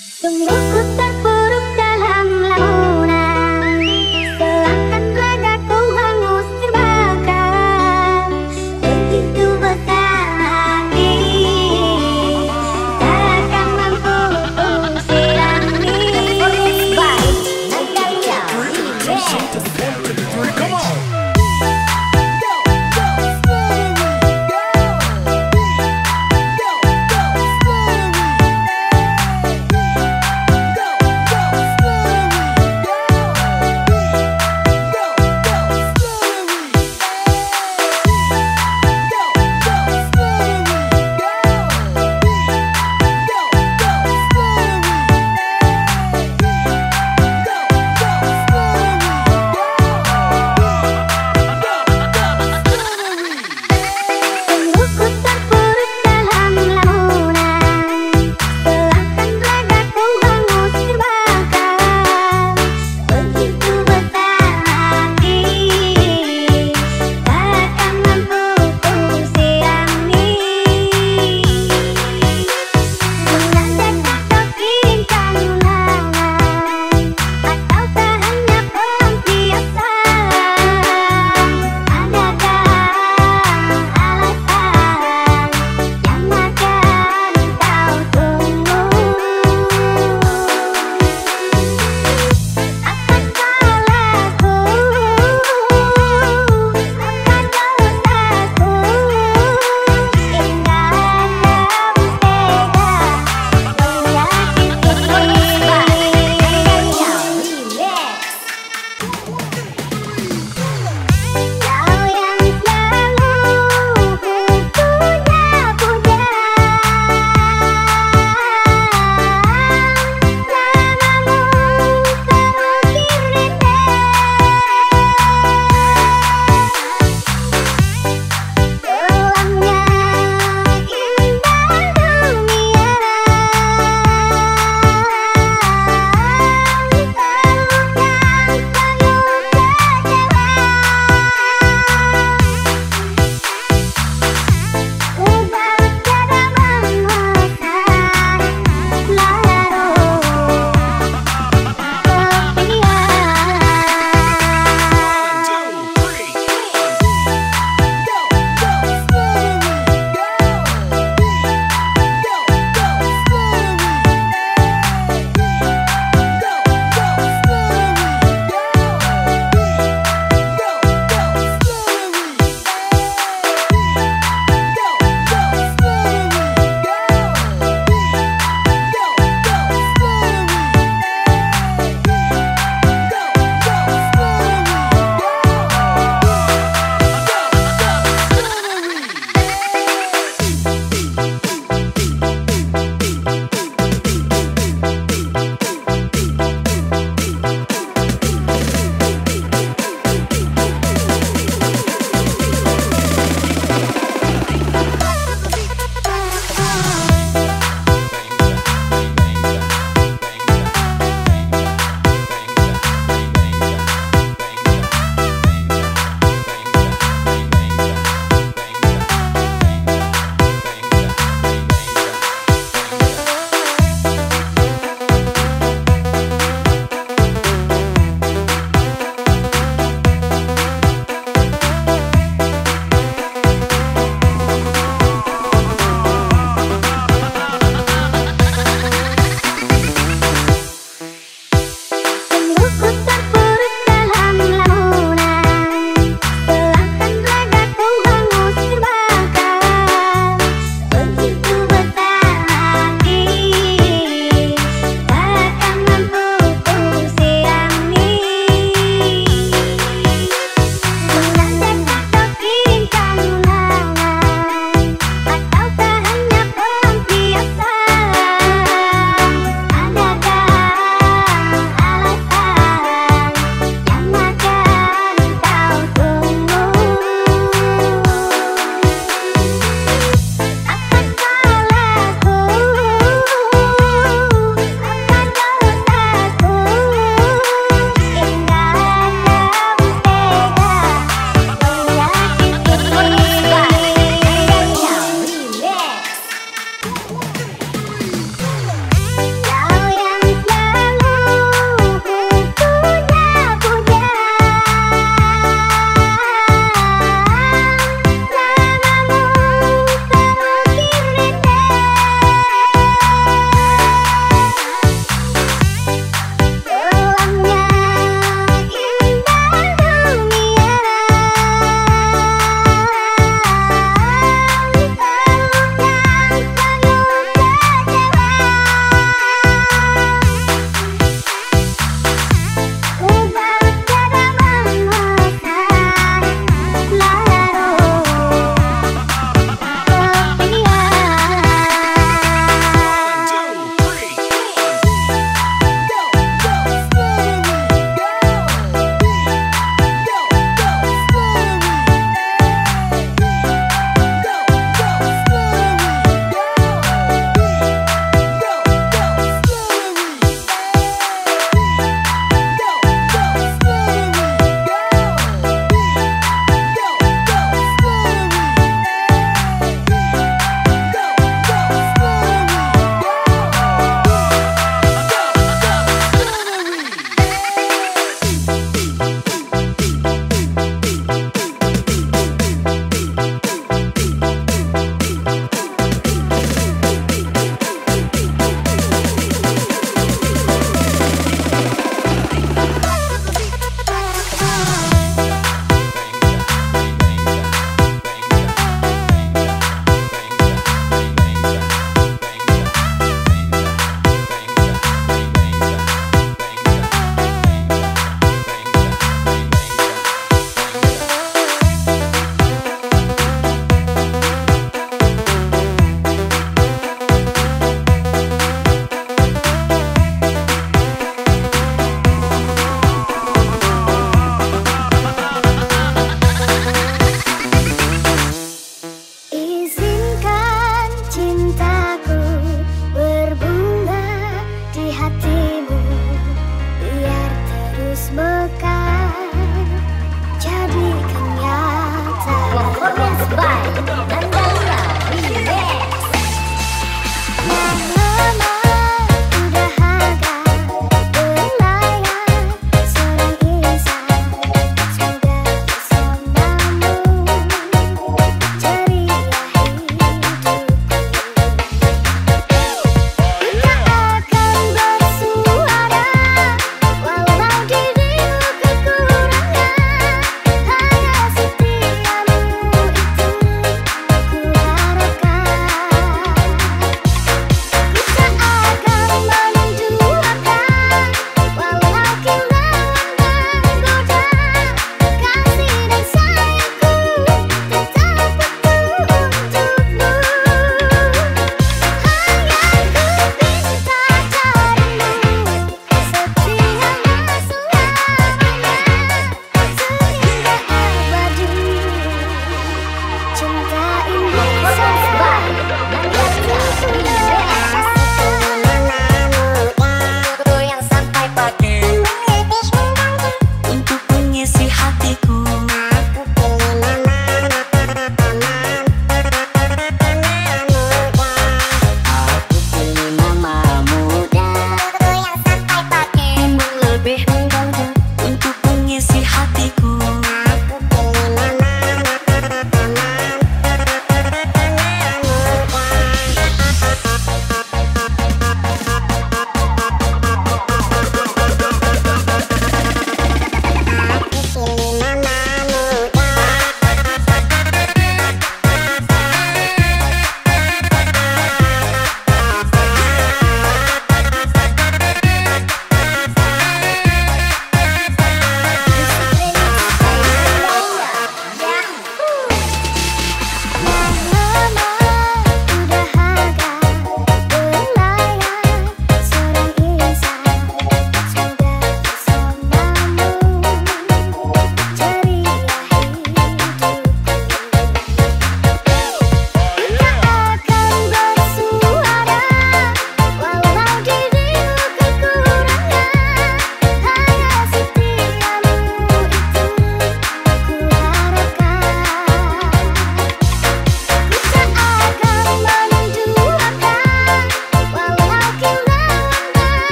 Sungguh terpuruk dalam launan. Ragaku hangus terbakar Begitu Takkan Natalia Come on!